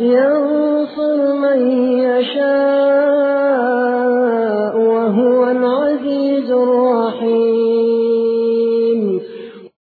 ينصر من يشاء.